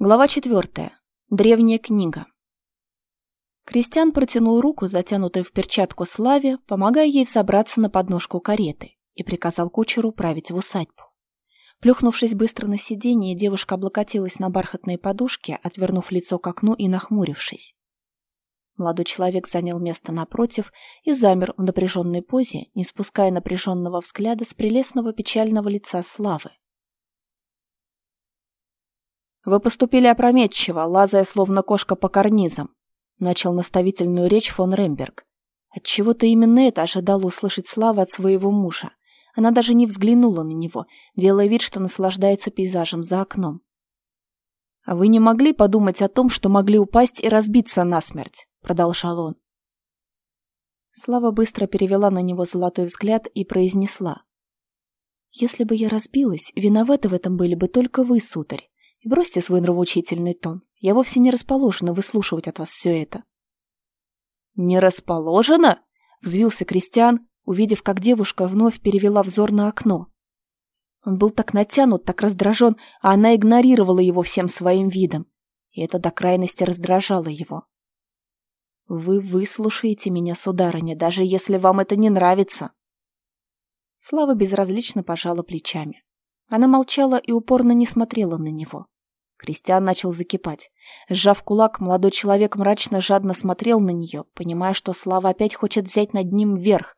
Глава четвертая. Древняя книга. Кристиан протянул руку, затянутую в перчатку Славе, помогая ей взобраться на подножку кареты, и приказал кучеру править в усадьбу. Плюхнувшись быстро на сиденье, девушка облокотилась на бархатные подушки, отвернув лицо к окну и нахмурившись. Молодой человек занял место напротив и замер в напряженной позе, не спуская напряженного взгляда с прелестного печального лица Славы. «Вы поступили опрометчиво, лазая словно кошка по карнизам», начал наставительную речь фон Ремберг. Отчего-то именно это ожидал услышать Слава от своего мужа. Она даже не взглянула на него, делая вид, что наслаждается пейзажем за окном. «А вы не могли подумать о том, что могли упасть и разбиться насмерть?» — продолжал он. Слава быстро перевела на него золотой взгляд и произнесла. «Если бы я разбилась, виноваты в этом были бы только вы, сударь. Бросьте свой нравоучительный тон. Я вовсе не расположена выслушивать от вас все это. «Не расположена?» — взвился Кристиан, увидев, как девушка вновь перевела взор на окно. Он был так натянут, так раздражен, а она игнорировала его всем своим видом. И это до крайности раздражало его. «Вы выслушаете меня, сударыня, даже если вам это не нравится». Слава безразлично пожала плечами. Она молчала и упорно не смотрела на него. Кристиан начал закипать. Сжав кулак, молодой человек мрачно жадно смотрел на нее, понимая, что Слава опять хочет взять над ним верх.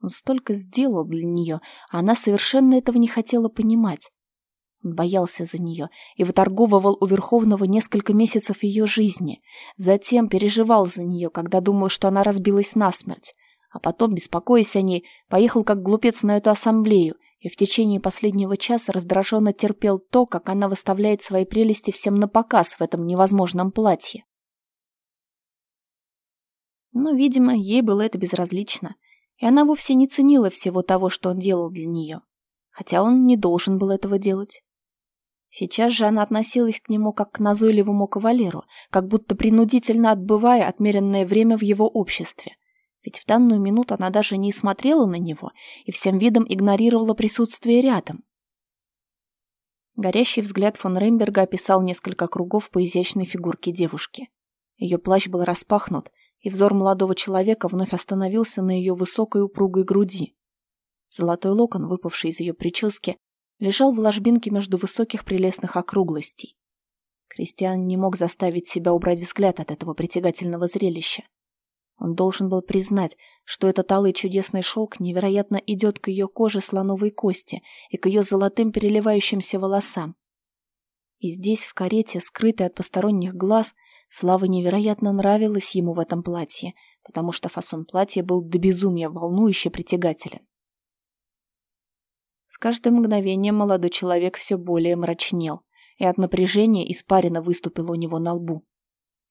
Он столько сделал для нее, а она совершенно этого не хотела понимать. Он боялся за нее и выторговывал у Верховного несколько месяцев ее жизни. Затем переживал за нее, когда думал, что она разбилась насмерть. А потом, беспокоясь о ней, поехал как глупец на эту ассамблею и в течение последнего часа раздраженно терпел то, как она выставляет свои прелести всем на показ в этом невозможном платье. Но, видимо, ей было это безразлично, и она вовсе не ценила всего того, что он делал для нее, хотя он не должен был этого делать. Сейчас же она относилась к нему как к назойливому кавалеру, как будто принудительно отбывая отмеренное время в его обществе – ведь в данную минуту она даже не смотрела на него и всем видом игнорировала присутствие рядом. Горящий взгляд фон Ремберга описал несколько кругов по изящной фигурке девушки. Ее плащ был распахнут, и взор молодого человека вновь остановился на ее высокой упругой груди. Золотой локон, выпавший из ее прически, лежал в ложбинке между высоких прелестных округлостей. Кристиан не мог заставить себя убрать взгляд от этого притягательного зрелища. Он должен был признать, что этот алый чудесный шелк невероятно идет к ее коже слоновой кости и к ее золотым переливающимся волосам. И здесь, в карете, скрытой от посторонних глаз, Слава невероятно нравилась ему в этом платье, потому что фасон платья был до безумия волнующе притягателен. С каждым мгновением молодой человек все более мрачнел, и от напряжения испарина выступила у него на лбу.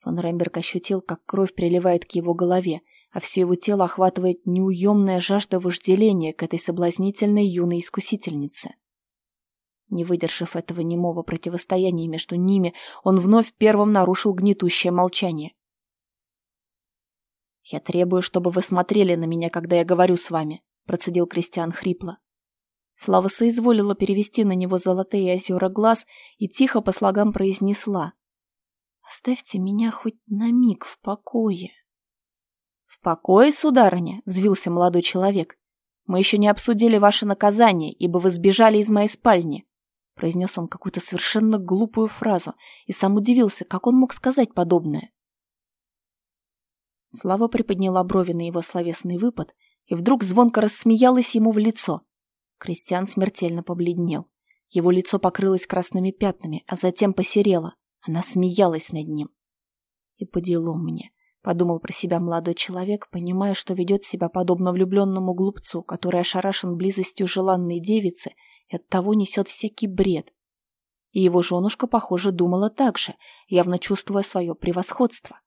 Фон Ремберг ощутил, как кровь приливает к его голове, а все его тело охватывает неуемная жажда вожделения к этой соблазнительной юной искусительнице. Не выдержав этого немого противостояния между ними, он вновь первым нарушил гнетущее молчание. «Я требую, чтобы вы смотрели на меня, когда я говорю с вами», — процедил Кристиан хрипло. Слава соизволила перевести на него золотые озера глаз и тихо по слогам произнесла — Оставьте меня хоть на миг в покое. В покое, сударыня, взвился молодой человек. Мы еще не обсудили ваше наказание, ибо вы сбежали из моей спальни. Произнес он какую-то совершенно глупую фразу и сам удивился, как он мог сказать подобное. Слава приподняла брови на его словесный выпад и вдруг звонко рассмеялась ему в лицо. Кристиан смертельно побледнел. Его лицо покрылось красными пятнами, а затем посерело. Она смеялась над ним. И по делу мне, подумал про себя молодой человек, понимая, что ведет себя подобно влюбленному глупцу, который ошарашен близостью желанной девицы и оттого несет всякий бред. И его женушка, похоже, думала так же, явно чувствуя свое превосходство.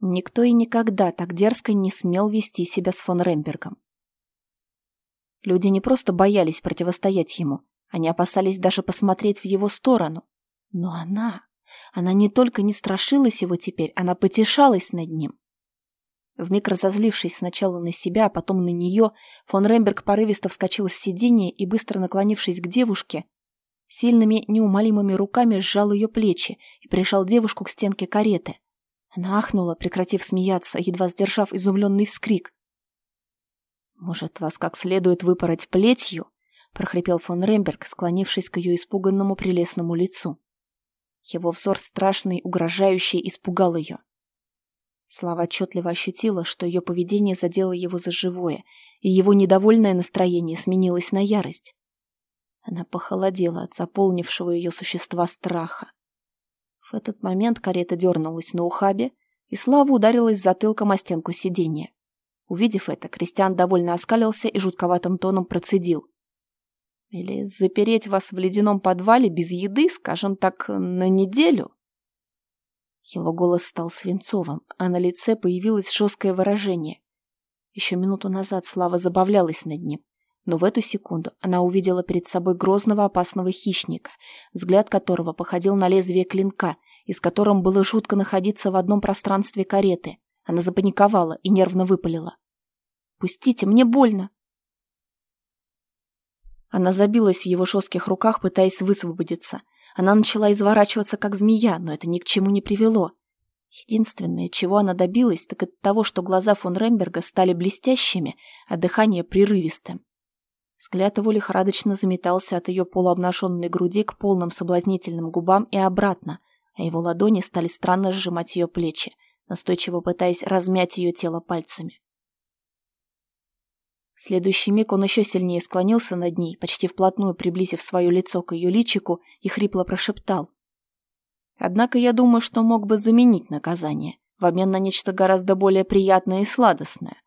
Никто и никогда так дерзко не смел вести себя с фон Рембергом. Люди не просто боялись противостоять ему, они опасались даже посмотреть в его сторону. Но она... Она не только не страшилась его теперь, она потешалась над ним. Вмиг разозлившись сначала на себя, а потом на нее, фон Ремберг порывисто вскочил с сиденья и, быстро наклонившись к девушке, сильными неумолимыми руками сжал ее плечи и прижал девушку к стенке кареты. Она ахнула, прекратив смеяться, едва сдержав изумленный вскрик. «Может, вас как следует выпороть плетью?» — прохрипел фон Ремберг, склонившись к ее испуганному прелестному лицу. Его взор страшный, угрожающий, испугал ее. Слава отчетливо ощутила, что ее поведение задело его за живое, и его недовольное настроение сменилось на ярость. Она похолодела от заполнившего ее существа страха. В этот момент карета дернулась на ухабе, и Слава ударилась затылком о стенку сиденья. Увидев это, Кристиан довольно оскалился и жутковатым тоном процедил. «Или запереть вас в ледяном подвале без еды, скажем так, на неделю?» Его голос стал свинцовым, а на лице появилось жесткое выражение. Еще минуту назад Слава забавлялась над ним, но в эту секунду она увидела перед собой грозного опасного хищника, взгляд которого походил на лезвие клинка, и с которым было жутко находиться в одном пространстве кареты. Она запаниковала и нервно выпалила. «Пустите, мне больно!» Она забилась в его жестких руках, пытаясь высвободиться. Она начала изворачиваться, как змея, но это ни к чему не привело. Единственное, чего она добилась, так это того, что глаза фон Ремберга стали блестящими, а дыхание прерывистым. Взгляд его лихорадочно заметался от ее полуобнаженной груди к полным соблазнительным губам и обратно, а его ладони стали странно сжимать ее плечи, настойчиво пытаясь размять ее тело пальцами. Следующий миг он еще сильнее склонился над ней, почти вплотную приблизив свое лицо к ее личику, и хрипло прошептал. «Однако я думаю, что мог бы заменить наказание, в обмен на нечто гораздо более приятное и сладостное».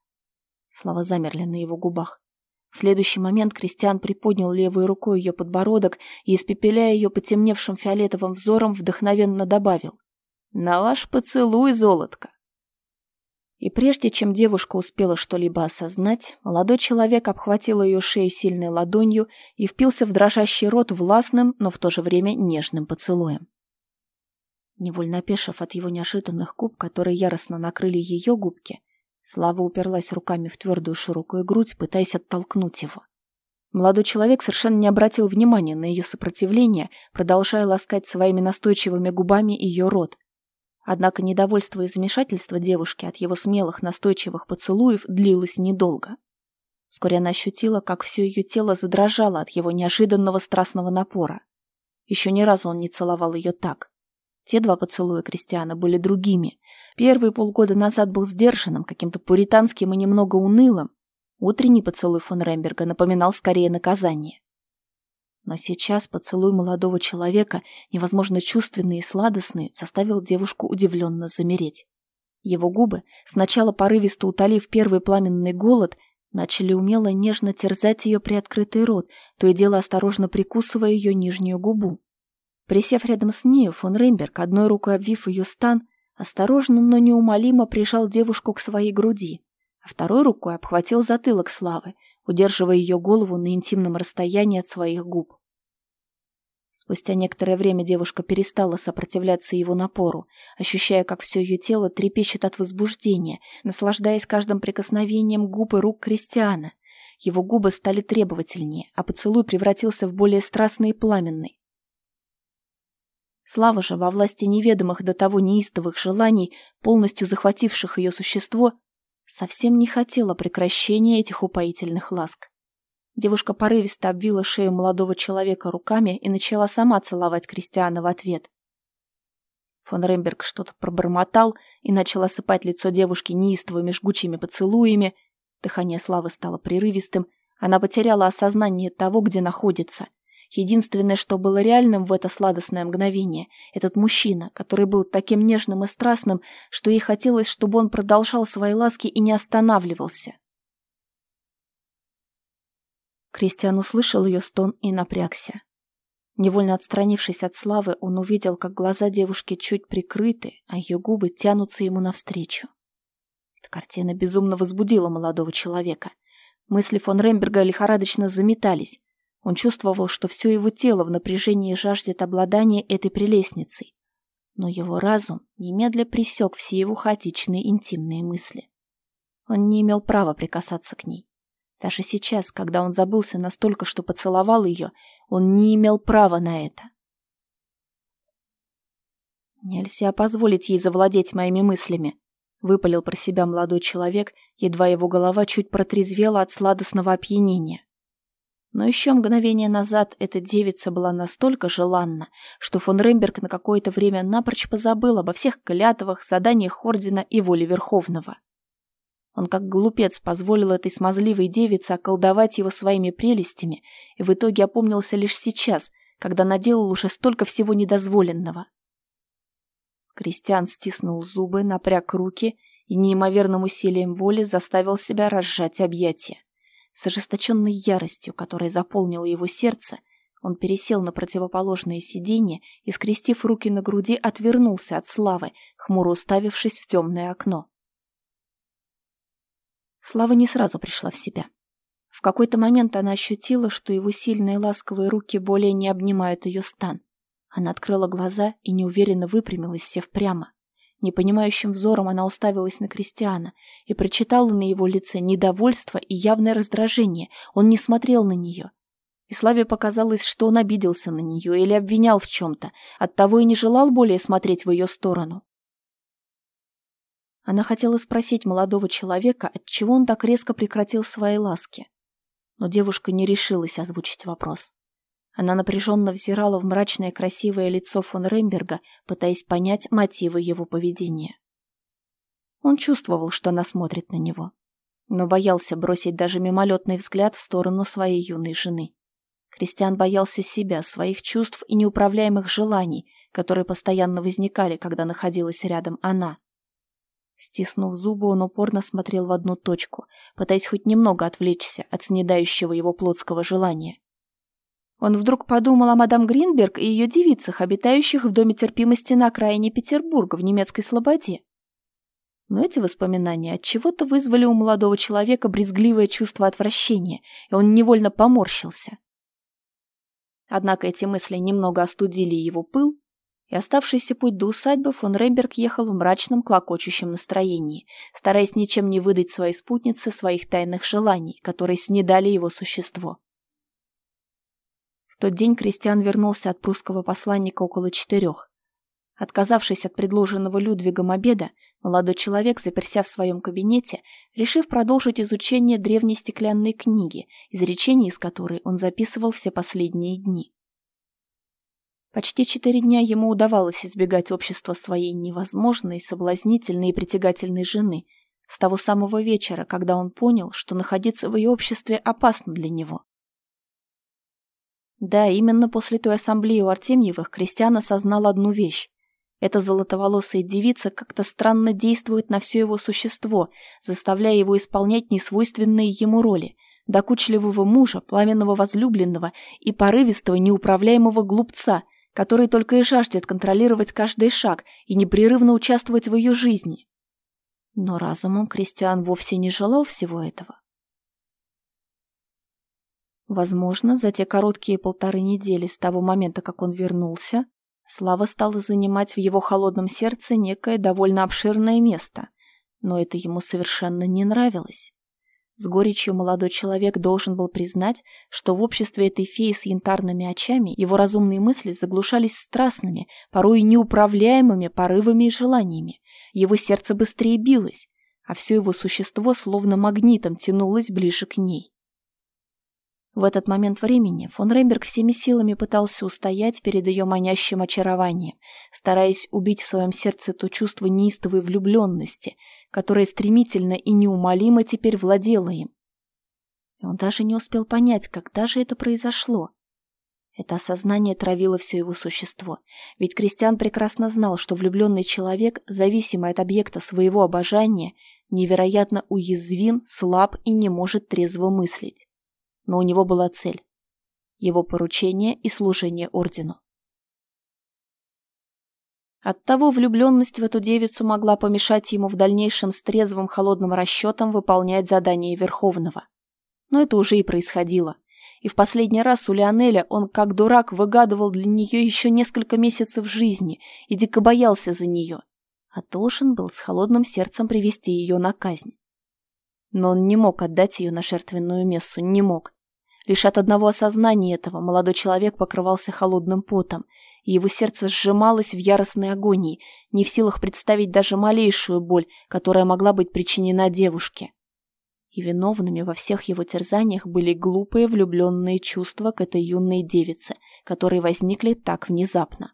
Слова замерли на его губах. В следующий момент Кристиан приподнял левой рукой ее подбородок и, испепеляя ее потемневшим фиолетовым взором, вдохновенно добавил. «На ваш поцелуй, золотко!» И прежде чем девушка успела что-либо осознать, молодой человек обхватил ее шею сильной ладонью и впился в дрожащий рот властным, но в то же время нежным поцелуем. Невольно опешив от его неожиданных губ, которые яростно накрыли ее губки, Слава уперлась руками в твердую широкую грудь, пытаясь оттолкнуть его. Молодой человек совершенно не обратил внимания на ее сопротивление, продолжая ласкать своими настойчивыми губами ее рот. Однако недовольство и замешательство девушки от его смелых настойчивых поцелуев длилось недолго. Вскоре она ощутила, как все ее тело задрожало от его неожиданного страстного напора. Еще ни разу он не целовал ее так. Те два поцелуя Кристиана были другими, Первый полгода назад был сдержанным, каким-то пуританским и немного унылым. Утренний поцелуй фон Ремберга напоминал скорее наказание. Но сейчас поцелуй молодого человека, невозможно чувственный и сладостный, заставил девушку удивленно замереть. Его губы, сначала порывисто утолив первый пламенный голод, начали умело нежно терзать ее приоткрытый рот, то и дело осторожно прикусывая ее нижнюю губу. Присев рядом с ней, фон Ремберг, одной рукой обвив ее стан, Осторожно, но неумолимо прижал девушку к своей груди, а второй рукой обхватил затылок Славы, удерживая ее голову на интимном расстоянии от своих губ. Спустя некоторое время девушка перестала сопротивляться его напору, ощущая, как все ее тело трепещет от возбуждения, наслаждаясь каждым прикосновением губ и рук Кристиана. Его губы стали требовательнее, а поцелуй превратился в более страстный и пламенный. Слава же во власти неведомых до того неистовых желаний, полностью захвативших ее существо, совсем не хотела прекращения этих упоительных ласк. Девушка порывисто обвила шею молодого человека руками и начала сама целовать Кристиана в ответ. Фон Ремберг что-то пробормотал и начал осыпать лицо девушки неистовыми жгучими поцелуями. Дыхание Славы стало прерывистым. Она потеряла осознание того, где находится. Единственное, что было реальным в это сладостное мгновение, этот мужчина, который был таким нежным и страстным, что ей хотелось, чтобы он продолжал свои ласки и не останавливался. Кристиан услышал ее стон и напрягся. Невольно отстранившись от Славы, он увидел, как глаза девушки чуть прикрыты, а ее губы тянутся ему навстречу. Эта картина безумно возбудила молодого человека. Мысли фон Ремберга лихорадочно заметались. Он чувствовал, что все его тело в напряжении жаждет обладания этой прелестницей. Но его разум немедля пресек все его хаотичные интимные мысли. Он не имел права прикасаться к ней. Даже сейчас, когда он забылся настолько, что поцеловал ее, Он не имел права на это. «Нельзя позволить ей завладеть моими мыслями», — выпалил про себя молодой человек, едва его голова чуть протрезвела от сладостного опьянения. Но еще мгновение назад эта девица была настолько желанна, что фон Ремберг на какое-то время напрочь позабыл обо всех клятвах, заданиях Ордена и воле Верховного. Он как глупец позволил этой смазливой девице околдовать его своими прелестями и в итоге опомнился лишь сейчас, когда наделал уже столько всего недозволенного. Кристиан стиснул зубы, напряг руки и неимоверным усилием воли заставил себя разжать объятия. С ожесточенной яростью, которая заполнила его сердце, он пересел на противоположное сиденье и, скрестив руки на груди, отвернулся от славы, хмуро уставившись в темное окно. Слава не сразу пришла в себя. В какой-то момент она ощутила, что его сильные ласковые руки более не обнимают ее стан. Она открыла глаза и неуверенно выпрямилась, сев прямо. Непонимающим взором она уставилась на Кристиана и прочитала на его лице недовольство и явное раздражение. Он не смотрел на нее. И Славе показалось, что он обиделся на нее или обвинял в чем-то, оттого и не желал более смотреть в ее сторону. Она хотела спросить молодого человека, отчего он так резко прекратил свои ласки. Но девушка не решилась озвучить вопрос. Она напряженно взирала в мрачное красивое лицо фон Ремберга, пытаясь понять мотивы его поведения. Он чувствовал, что она смотрит на него, но боялся бросить даже мимолетный взгляд в сторону своей юной жены. Кристиан боялся себя, своих чувств и неуправляемых желаний, которые постоянно возникали, когда находилась рядом она. Стиснув зубы, он упорно смотрел в одну точку, пытаясь хоть немного отвлечься от снедающего его плотского желания. Он вдруг подумал о мадам Гринберг и ее девицах, обитающих в доме терпимости на окраине Петербурга в немецкой слободе. Но эти воспоминания от чего то вызвали у молодого человека брезгливое чувство отвращения, и он невольно поморщился. Однако эти мысли немного остудили его пыл, и оставшийся путь до усадьбы фон Ремберг ехал в мрачном, клокочущем настроении, стараясь ничем не выдать своей спутнице своих тайных желаний, которые снедали его существо тот день Кристиан вернулся от прусского посланника около четырех. Отказавшись от предложенного Людвигом обеда, молодой человек, заперся в своем кабинете, решив продолжить изучение древней стеклянной книги, изречений из которой он записывал все последние дни. Почти четыре дня ему удавалось избегать общества своей невозможной, соблазнительной и притягательной жены, с того самого вечера, когда он понял, что находиться в ее обществе опасно для него. Да, именно после той ассамблеи у Артемьевых Кристиан осознал одну вещь. Эта золотоволосая девица как-то странно действует на все его существо, заставляя его исполнять несвойственные ему роли – докучливого мужа, пламенного возлюбленного и порывистого неуправляемого глупца, который только и жаждет контролировать каждый шаг и непрерывно участвовать в ее жизни. Но разумом Кристиан вовсе не желал всего этого. Возможно, за те короткие полторы недели с того момента, как он вернулся, слава стала занимать в его холодном сердце некое довольно обширное место, но это ему совершенно не нравилось. С горечью молодой человек должен был признать, что в обществе этой феи с янтарными очами его разумные мысли заглушались страстными, порой неуправляемыми порывами и желаниями. Его сердце быстрее билось, а все его существо словно магнитом тянулось ближе к ней. В этот момент времени фон Ремберг всеми силами пытался устоять перед ее манящим очарованием, стараясь убить в своем сердце то чувство неистовой влюбленности, которое стремительно и неумолимо теперь владело им. И он даже не успел понять, когда же это произошло. Это осознание травило все его существо, ведь Кристиан прекрасно знал, что влюбленный человек, зависимый от объекта своего обожания, невероятно уязвим, слаб и не может трезво мыслить но у него была цель – его поручение и служение ордену. Оттого влюбленность в эту девицу могла помешать ему в дальнейшем с трезвым холодным расчетом выполнять задание Верховного. Но это уже и происходило. И в последний раз у Лионеля он, как дурак, выгадывал для нее еще несколько месяцев жизни и дико боялся за нее, а должен был с холодным сердцем привести ее на казнь. Но он не мог отдать ее на жертвенную мессу, не мог. Лишь от одного осознания этого молодой человек покрывался холодным потом, и его сердце сжималось в яростной агонии, не в силах представить даже малейшую боль, которая могла быть причинена девушке. И виновными во всех его терзаниях были глупые влюбленные чувства к этой юной девице, которые возникли так внезапно.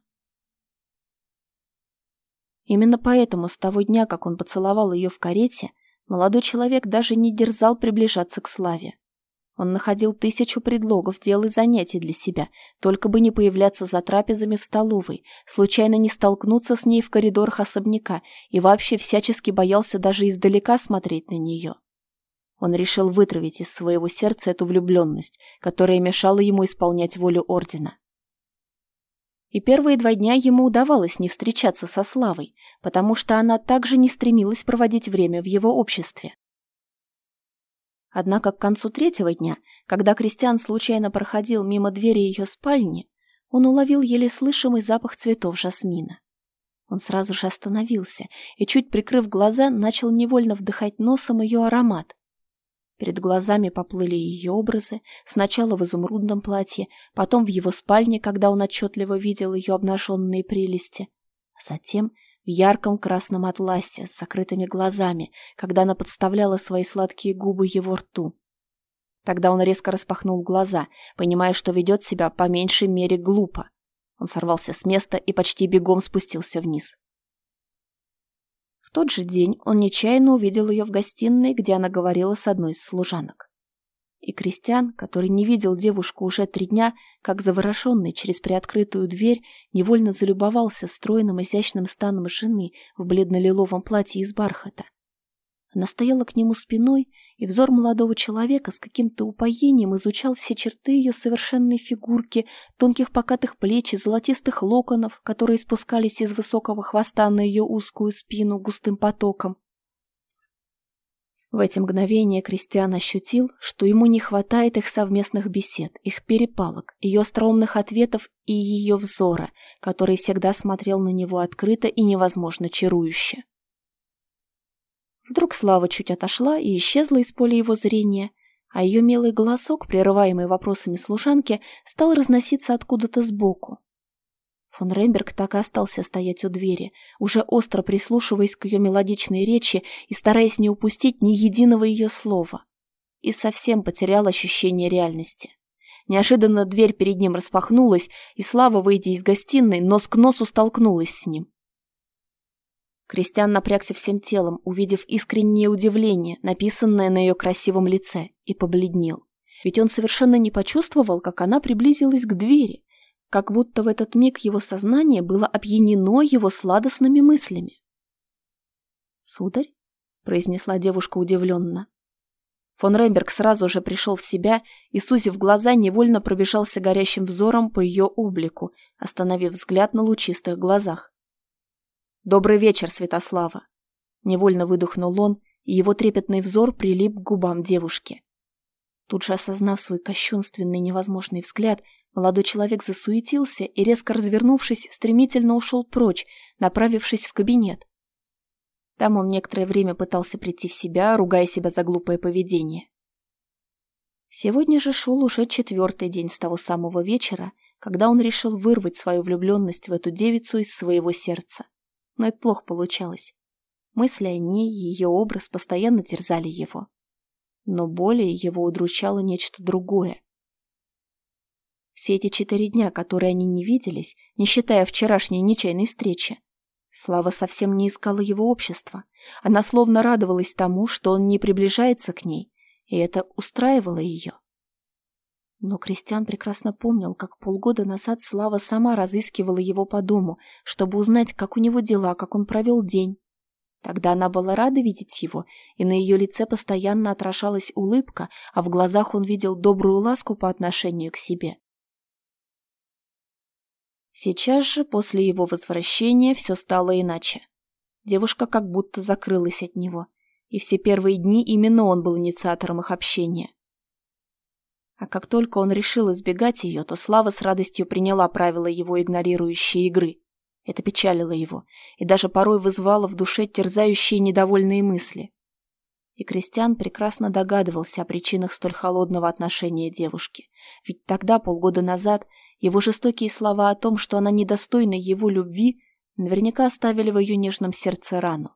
Именно поэтому с того дня, как он поцеловал ее в карете, молодой человек даже не дерзал приближаться к Славе. Он находил тысячу предлогов дел и занятий для себя, только бы не появляться за трапезами в столовой, случайно не столкнуться с ней в коридорах особняка и вообще всячески боялся даже издалека смотреть на нее. Он решил вытравить из своего сердца эту влюбленность, которая мешала ему исполнять волю Ордена. И первые два дня ему удавалось не встречаться со Славой, потому что она также не стремилась проводить время в его обществе. Однако к концу третьего дня, когда Кристиан случайно проходил мимо двери ее спальни, он уловил еле слышимый запах цветов жасмина. Он сразу же остановился и, чуть прикрыв глаза, начал невольно вдыхать носом ее аромат. Перед глазами поплыли ее образы, сначала в изумрудном платье, потом в его спальне, когда он отчетливо видел ее обнаженные прелести, а затем в ярком красном атласе с закрытыми глазами, когда она подставляла свои сладкие губы его рту. Тогда он резко распахнул глаза, понимая, что ведет себя по меньшей мере глупо. Он сорвался с места и почти бегом спустился вниз. В тот же день он нечаянно увидел ее в гостиной, где она говорила с одной из служанок. И Кристиан, который не видел девушку уже три дня, как завороженный через приоткрытую дверь, невольно залюбовался стройным изящным станом жены в бледно-лиловом платье из бархата. Она стояла к нему спиной, и взор молодого человека с каким-то упоением изучал все черты ее совершенной фигурки, тонких покатых плеч и золотистых локонов, которые спускались из высокого хвоста на ее узкую спину густым потоком. В эти мгновения Кристиан ощутил, что ему не хватает их совместных бесед, их перепалок, ее остроумных ответов и ее взора, который всегда смотрел на него открыто и невозможно чарующе. Вдруг Слава чуть отошла и исчезла из поля его зрения, а ее милый голосок, прерываемый вопросами служанки, стал разноситься откуда-то сбоку. Фон Ремберг так и остался стоять у двери, уже остро прислушиваясь к ее мелодичной речи и стараясь не упустить ни единого ее слова. И совсем потерял ощущение реальности. Неожиданно дверь перед ним распахнулась, и Слава, выйдя из гостиной, нос к носу столкнулась с ним. Кристиан напрягся всем телом, увидев искреннее удивление, написанное на ее красивом лице, и побледнел. Ведь он совершенно не почувствовал, как она приблизилась к двери, как будто в этот миг его сознание было опьянено его сладостными мыслями. «Сударь?» — произнесла девушка удивленно. Фон Ремберг сразу же пришел в себя и, сузив глаза, невольно пробежался горящим взором по ее облику, остановив взгляд на лучистых глазах. «Добрый вечер, Святослава!» Невольно выдохнул он, и его трепетный взор прилип к губам девушки. Тут же осознав свой кощунственный невозможный взгляд, Молодой человек засуетился и, резко развернувшись, стремительно ушел прочь, направившись в кабинет. Там он некоторое время пытался прийти в себя, ругая себя за глупое поведение. Сегодня же шел уже четвертый день с того самого вечера, когда он решил вырвать свою влюбленность в эту девицу из своего сердца. Но это плохо получалось. Мысли о ней и ее образ постоянно терзали его. Но более его удручало нечто другое. Все эти четыре дня, которые они не виделись, не считая вчерашней нечаянной встречи, Слава совсем не искала его общества. Она словно радовалась тому, что он не приближается к ней, и это устраивало ее. Но Кристиан прекрасно помнил, как полгода назад Слава сама разыскивала его по дому, чтобы узнать, как у него дела, как он провел день. Тогда она была рада видеть его, и на ее лице постоянно отражалась улыбка, а в глазах он видел добрую ласку по отношению к себе. Сейчас же, после его возвращения, все стало иначе. Девушка как будто закрылась от него, и все первые дни именно он был инициатором их общения. А как только он решил избегать ее, то Слава с радостью приняла правила его игнорирующей игры. Это печалило его, и даже порой вызывало в душе терзающие недовольные мысли. И Кристиан прекрасно догадывался о причинах столь холодного отношения девушки, ведь тогда, полгода назад, его жестокие слова о том, что она недостойна его любви, наверняка оставили в ее нежном сердце рану.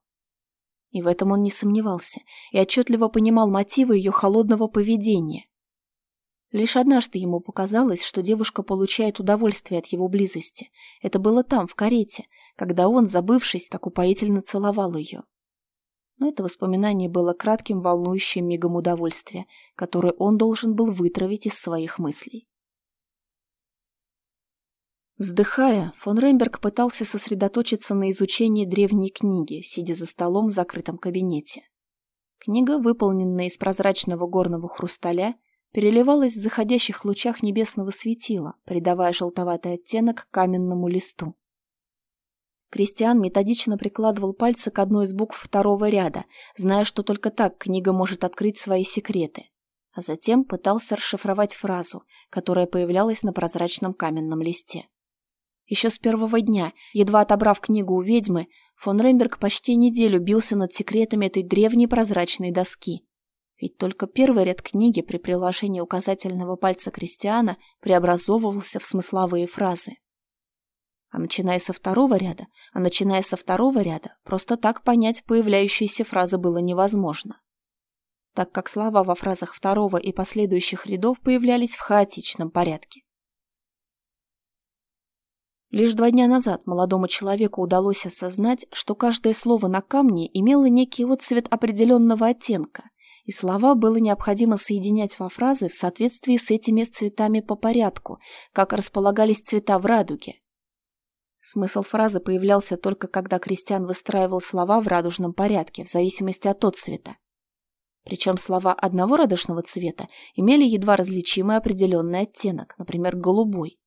И в этом он не сомневался, и отчетливо понимал мотивы ее холодного поведения. Лишь однажды ему показалось, что девушка получает удовольствие от его близости. Это было там, в карете, когда он, забывшись, так упоительно целовал ее. Но это воспоминание было кратким волнующим мигом удовольствия, которое он должен был вытравить из своих мыслей. Вздыхая, фон Ремберг пытался сосредоточиться на изучении древней книги, сидя за столом в закрытом кабинете. Книга, выполненная из прозрачного горного хрусталя, переливалась в заходящих лучах небесного светила, придавая желтоватый оттенок каменному листу. Кристиан методично прикладывал пальцы к одной из букв второго ряда, зная, что только так книга может открыть свои секреты. А затем пытался расшифровать фразу, которая появлялась на прозрачном каменном листе. Еще с первого дня, едва отобрав книгу у ведьмы, фон Ремберг почти неделю бился над секретами этой древней прозрачной доски. Ведь только первый ряд книги при приложении указательного пальца Кристиана преобразовывался в смысловые фразы. А начиная со второго ряда, а начиная со второго ряда, просто так понять появляющиеся фразы было невозможно. Так как слова во фразах второго и последующих рядов появлялись в хаотичном порядке. Лишь два дня назад молодому человеку удалось осознать, что каждое слово на камне имело некий отцвет определенного оттенка, и слова было необходимо соединять во фразы в соответствии с этими цветами по порядку, как располагались цвета в радуге. Смысл фразы появлялся только когда Кристиан выстраивал слова в радужном порядке, в зависимости от отцвета. Причем слова одного радужного цвета имели едва различимый определенный оттенок, например, голубой.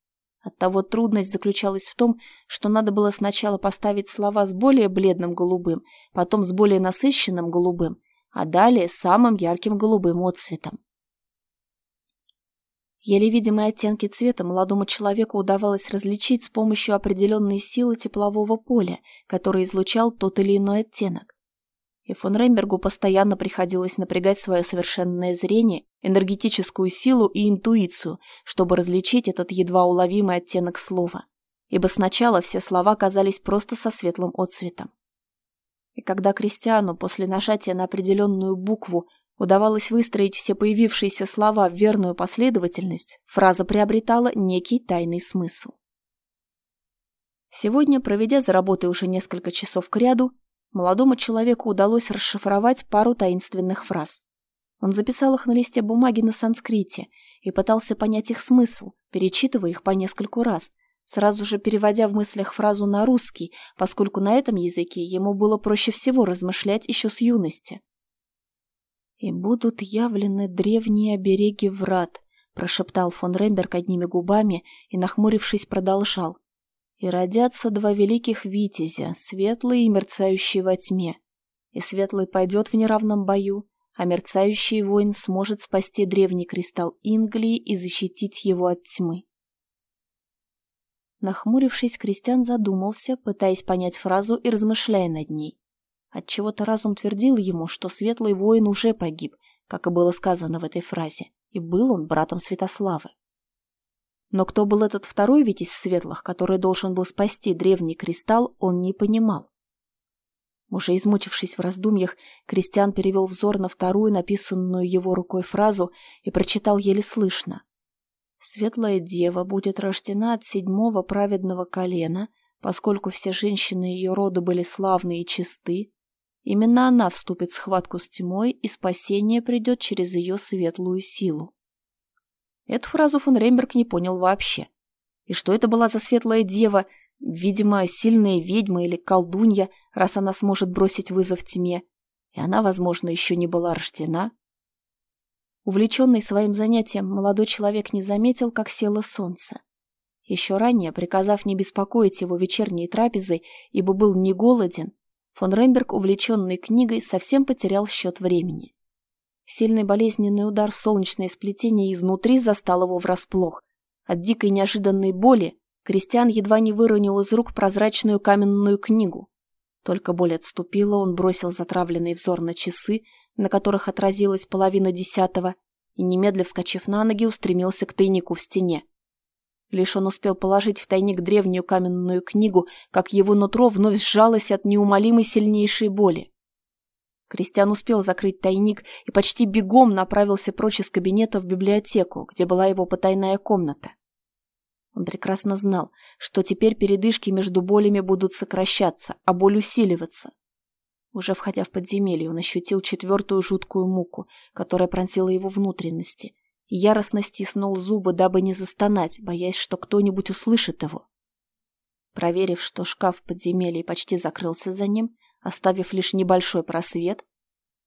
Оттого трудность заключалась в том, что надо было сначала поставить слова с более бледным голубым, потом с более насыщенным голубым, а далее с самым ярким голубым отцветом. Еле видимые оттенки цвета молодому человеку удавалось различить с помощью определенной силы теплового поля, который излучал тот или иной оттенок и фон Рембергу постоянно приходилось напрягать свое совершенное зрение, энергетическую силу и интуицию, чтобы различить этот едва уловимый оттенок слова, ибо сначала все слова казались просто со светлым отцветом. И когда Кристиану после нажатия на определенную букву удавалось выстроить все появившиеся слова в верную последовательность, фраза приобретала некий тайный смысл. Сегодня, проведя за работой уже несколько часов к ряду, молодому человеку удалось расшифровать пару таинственных фраз. Он записал их на листе бумаги на санскрите и пытался понять их смысл, перечитывая их по нескольку раз, сразу же переводя в мыслях фразу на русский, поскольку на этом языке ему было проще всего размышлять еще с юности. «И будут явлены древние обереги врат», — прошептал фон Ремберг одними губами и, нахмурившись, продолжал. И родятся два великих витязя, светлый и мерцающий во тьме. И светлый пойдет в неравном бою, а мерцающий воин сможет спасти древний кристалл Инглии и защитить его от тьмы. Нахмурившись, Кристиан задумался, пытаясь понять фразу и размышляя над ней. Отчего-то разум твердил ему, что светлый воин уже погиб, как и было сказано в этой фразе, и был он братом Святославы. Но кто был этот второй ведь из светлых, который должен был спасти древний кристалл, он не понимал. Уже измучившись в раздумьях, Кристиан перевел взор на вторую написанную его рукой фразу и прочитал еле слышно. «Светлая дева будет рождена от седьмого праведного колена, поскольку все женщины ее рода были славны и чисты. Именно она вступит в схватку с тьмой, и спасение придет через ее светлую силу». Эту фразу фон Ремберг не понял вообще. И что это была за светлая дева, видимо, сильная ведьма или колдунья, раз она сможет бросить вызов тьме, и она, возможно, еще не была рождена? Увлеченный своим занятием, молодой человек не заметил, как село солнце. Еще ранее, приказав не беспокоить его вечерней трапезой, ибо был не голоден, фон Ремберг, увлеченный книгой, совсем потерял счет времени. Сильный болезненный удар в солнечное сплетение изнутри застал его врасплох. От дикой неожиданной боли Кристиан едва не выронил из рук прозрачную каменную книгу. Только боль отступила, он бросил затравленный взор на часы, на которых отразилась половина десятого, и, немедля вскочив на ноги, устремился к тайнику в стене. Лишь он успел положить в тайник древнюю каменную книгу, как его нутро вновь сжалось от неумолимой сильнейшей боли. Кристиан успел закрыть тайник и почти бегом направился прочь из кабинета в библиотеку, где была его потайная комната. Он прекрасно знал, что теперь передышки между болями будут сокращаться, а боль усиливаться. Уже входя в подземелье, он ощутил четвертую жуткую муку, которая пронзила его внутренности, и яростно стиснул зубы, дабы не застонать, боясь, что кто-нибудь услышит его. Проверив, что шкаф в подземелье почти закрылся за ним, оставив лишь небольшой просвет,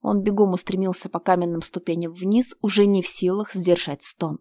он бегом устремился по каменным ступеням вниз, уже не в силах сдержать стон.